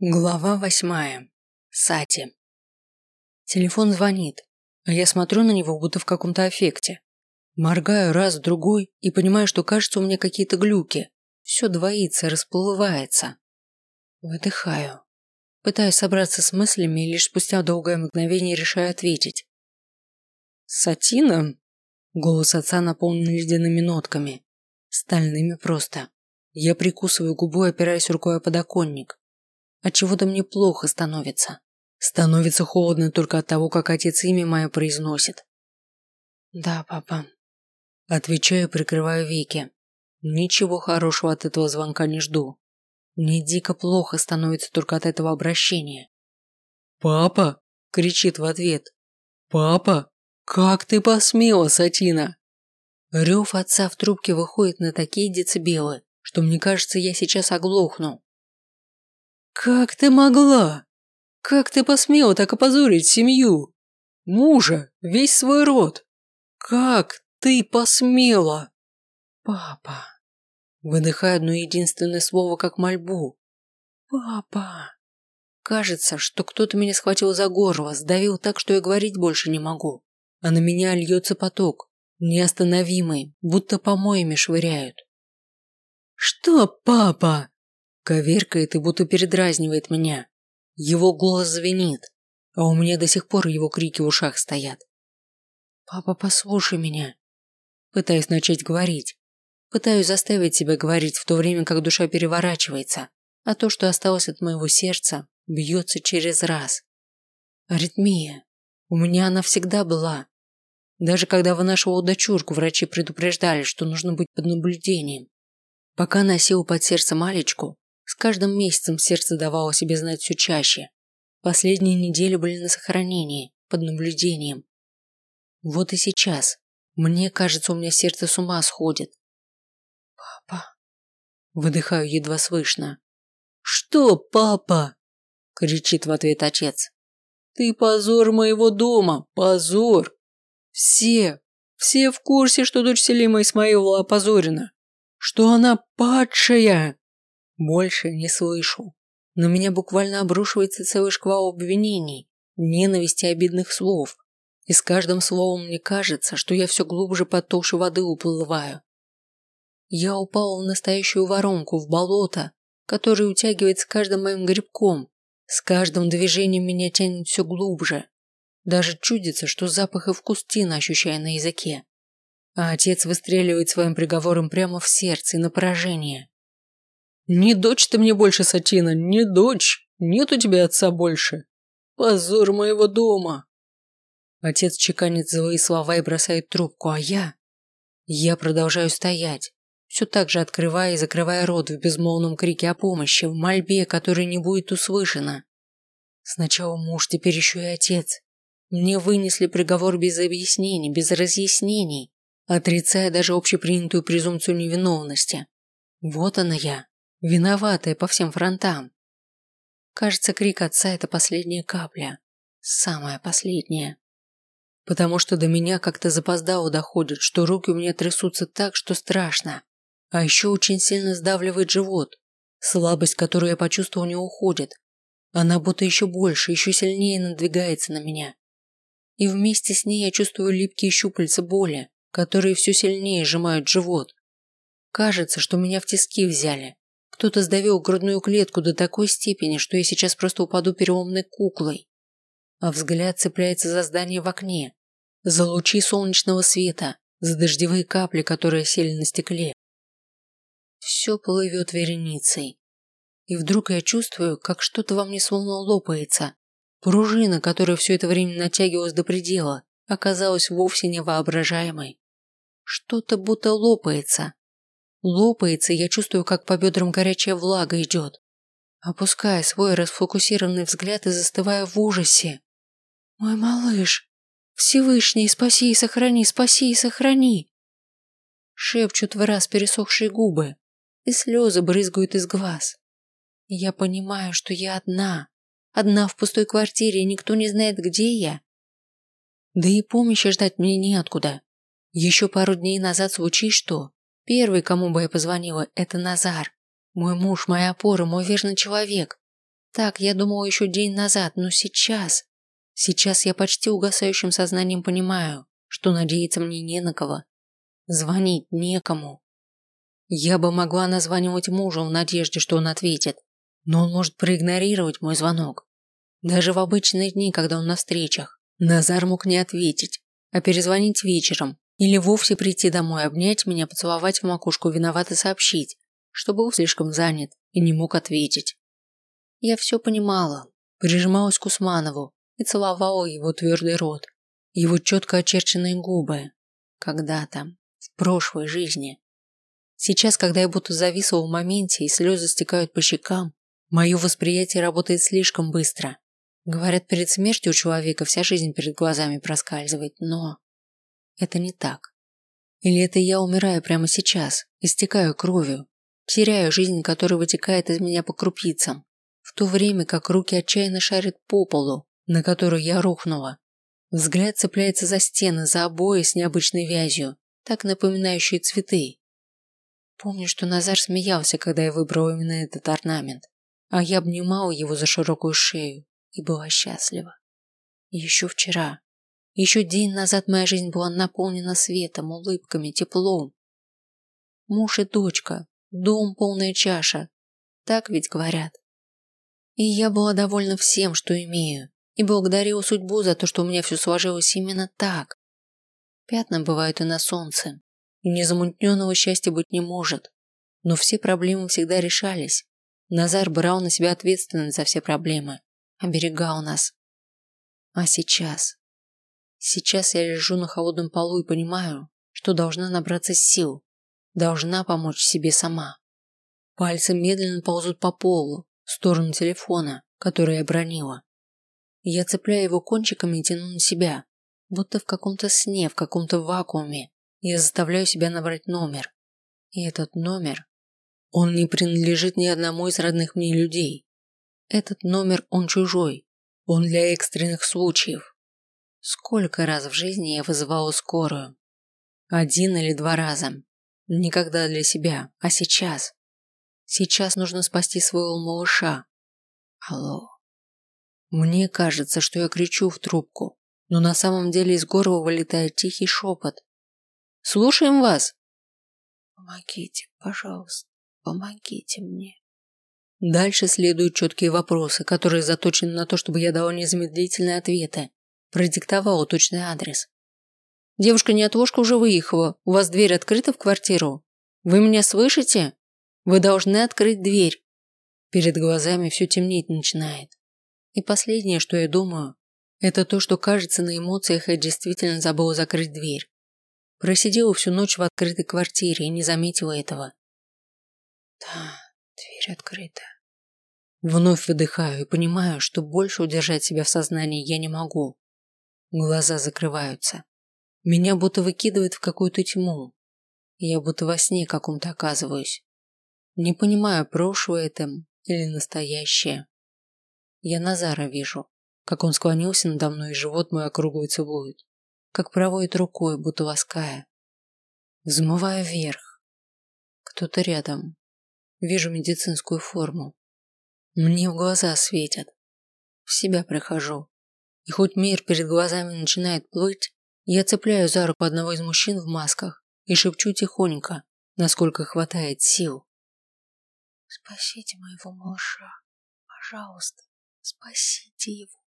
Глава восьмая. Сати. Телефон звонит, а я смотрю на него, будто в каком-то аффекте. Моргаю раз, другой и понимаю, что кажется у меня какие-то глюки. Все двоится, расплывается. Выдыхаю. Пытаюсь собраться с мыслями и лишь спустя долгое мгновение решаю ответить. «Сатина?» Голос отца наполнен ледяными нотками. Стальными просто. Я прикусываю губу и опираюсь рукой о подоконник. От чего-то мне плохо становится. Становится холодно только от того, как отец имя мое произносит. Да, папа. Отвечаю, прикрываю веки. Ничего хорошего от этого звонка не жду. Мне дико плохо становится только от этого обращения. «Папа!» – кричит в ответ. «Папа! Как ты посмела, Сатина?» Рев отца в трубке выходит на такие децибелы, что мне кажется, я сейчас оглохну. «Как ты могла? Как ты посмела так опозорить семью? Мужа, весь свой род? Как ты посмела?» «Папа...» Выдыхаю одно единственное слово, как мольбу. «Папа...» Кажется, что кто-то меня схватил за горло, сдавил так, что я говорить больше не могу. А на меня льется поток, неостановимый, будто помоями швыряют. «Что, папа?» Коверкает и будто передразнивает меня. Его голос звенит, а у меня до сих пор его крики в ушах стоят. «Папа, послушай меня». Пытаюсь начать говорить. Пытаюсь заставить себя говорить в то время, как душа переворачивается, а то, что осталось от моего сердца, бьется через раз. Аритмия. У меня она всегда была. Даже когда вынашивала дочурку, врачи предупреждали, что нужно быть под наблюдением. Пока носил под сердце малечку, с каждым месяцем сердце давало себе знать все чаще. Последние недели были на сохранении, под наблюдением. Вот и сейчас. Мне кажется, у меня сердце с ума сходит. Папа. Выдыхаю едва слышно. Что, папа? Кричит в ответ отец. Ты позор моего дома, позор. Все, все в курсе, что дочь Селима Исмаилова опозорена. Что она падшая. Больше не слышу. На меня буквально обрушивается целый шквал обвинений, ненависти обидных слов. И с каждым словом мне кажется, что я все глубже под толщу воды уплываю. Я упал в настоящую воронку, в болото, которое утягивает с каждым моим грибком. С каждым движением меня тянет все глубже. Даже чудится, что запах и вкус тина ощущаю на языке. А отец выстреливает своим приговором прямо в сердце и на поражение. Не дочь ты мне больше, Сатина, не дочь. Нет у тебя отца больше. Позор моего дома. Отец чеканит злые слова и бросает трубку, а я... Я продолжаю стоять, все так же открывая и закрывая рот в безмолвном крике о помощи, в мольбе, которая не будет услышана. Сначала муж, теперь еще и отец. Мне вынесли приговор без объяснений, без разъяснений, отрицая даже общепринятую презумпцию невиновности. Вот она я, виноватая по всем фронтам. Кажется, крик отца – это последняя капля. Самая последняя. Потому что до меня как-то запоздало доходит, что руки у меня трясутся так, что страшно. А еще очень сильно сдавливает живот. Слабость, которую я почувствовал, не уходит. Она будто еще больше, еще сильнее надвигается на меня. И вместе с ней я чувствую липкие щупальца боли, которые все сильнее сжимают живот. Кажется, что меня в тиски взяли, кто-то сдавил грудную клетку до такой степени, что я сейчас просто упаду переломной куклой. А взгляд цепляется за здание в окне, за лучи солнечного света, за дождевые капли, которые сели на стекле. Все плывет вереницей. И вдруг я чувствую, как что-то во мне словно лопается. Пружина, которая все это время натягивалась до предела, оказалась вовсе невоображаемой. Что-то будто лопается, Лопается, и я чувствую, как по бедрам горячая влага идет. Опуская свой расфокусированный взгляд и застывая в ужасе. «Мой малыш! Всевышний, спаси и сохрани, спаси и сохрани!» Шепчут в раз пересохшие губы, и слезы брызгают из глаз. Я понимаю, что я одна. Одна в пустой квартире, и никто не знает, где я. Да и помощи ждать мне неоткуда. Еще пару дней назад случись что, Первый, кому бы я позвонила, это Назар. Мой муж, моя опора, мой верный человек. Так я думала еще день назад, но сейчас... Сейчас я почти угасающим сознанием понимаю, что надеяться мне не на кого. Звонить некому. Я бы могла названивать мужу в надежде, что он ответит, но он может проигнорировать мой звонок. Даже в обычные дни, когда он на встречах, Назар мог не ответить, а перезвонить вечером или вовсе прийти домой, обнять меня, поцеловать в макушку, виновато сообщить, что был слишком занят и не мог ответить. Я все понимала, прижималась к Усманову и целовала его твердый рот, его четко очерченные губы. Когда-то, в прошлой жизни. Сейчас, когда я будто зависла в моменте и слезы стекают по щекам, мое восприятие работает слишком быстро. Говорят, перед смертью у человека вся жизнь перед глазами проскальзывает, но это не так. Или это я умираю прямо сейчас, истекаю кровью, теряю жизнь, которая вытекает из меня по крупицам, в то время как руки отчаянно шарят по полу, на который я рухнула. Взгляд цепляется за стены, за обои с необычной вязью, так напоминающие цветы. Помню, что Назар смеялся, когда я выбрала именно этот орнамент, а я обнимала его за широкую шею и была счастлива. Еще вчера, еще день назад моя жизнь была наполнена светом, улыбками, теплом. Муж и дочка, дом полная чаша. Так ведь говорят. И я была довольна всем, что имею, и благодарила судьбу за то, что у меня все сложилось именно так. Пятна бывают и на солнце, и незамутненного счастья быть не может. Но все проблемы всегда решались. Назар брал на себя ответственность за все проблемы оберегал нас. А сейчас? Сейчас я лежу на холодном полу и понимаю, что должна набраться сил, должна помочь себе сама. Пальцы медленно ползут по полу, в сторону телефона, который я бронила. Я цепляю его кончиками и тяну на себя, будто в каком-то сне, в каком-то вакууме. Я заставляю себя набрать номер. И этот номер, он не принадлежит ни одному из родных мне людей. Этот номер он чужой. Он для экстренных случаев. Сколько раз в жизни я вызывала скорую? Один или два раза. Никогда для себя, а сейчас. Сейчас нужно спасти своего малыша. Алло. Мне кажется, что я кричу в трубку, но на самом деле из горла вылетает тихий шепот. Слушаем вас. Помогите, пожалуйста, помогите мне. Дальше следуют четкие вопросы, которые заточены на то, чтобы я дала незамедлительные ответы, продиктовала точный адрес. Девушка-неотложка уже выехала. У вас дверь открыта в квартиру? Вы меня слышите? Вы должны открыть дверь. Перед глазами все темнеть начинает. И последнее, что я думаю, это то, что кажется на эмоциях я действительно забыла закрыть дверь. Просидела всю ночь в открытой квартире и не заметила этого. Да, дверь открыта. Вновь выдыхаю и понимаю, что больше удержать себя в сознании я не могу. Глаза закрываются. Меня будто выкидывает в какую-то тьму. Я будто во сне каком-то оказываюсь. Не понимаю, прошлое это или настоящее. Я Назара вижу, как он склонился надо мной и живот мой округлый целует, как проводит рукой, будто лаская. Взмываю вверх. Кто-то рядом. Вижу медицинскую форму. Мне в глаза светят. В себя прихожу. И хоть мир перед глазами начинает плыть, я цепляю за руку одного из мужчин в масках и шепчу тихонько, насколько хватает сил. Спасите моего малыша. Пожалуйста, спасите его.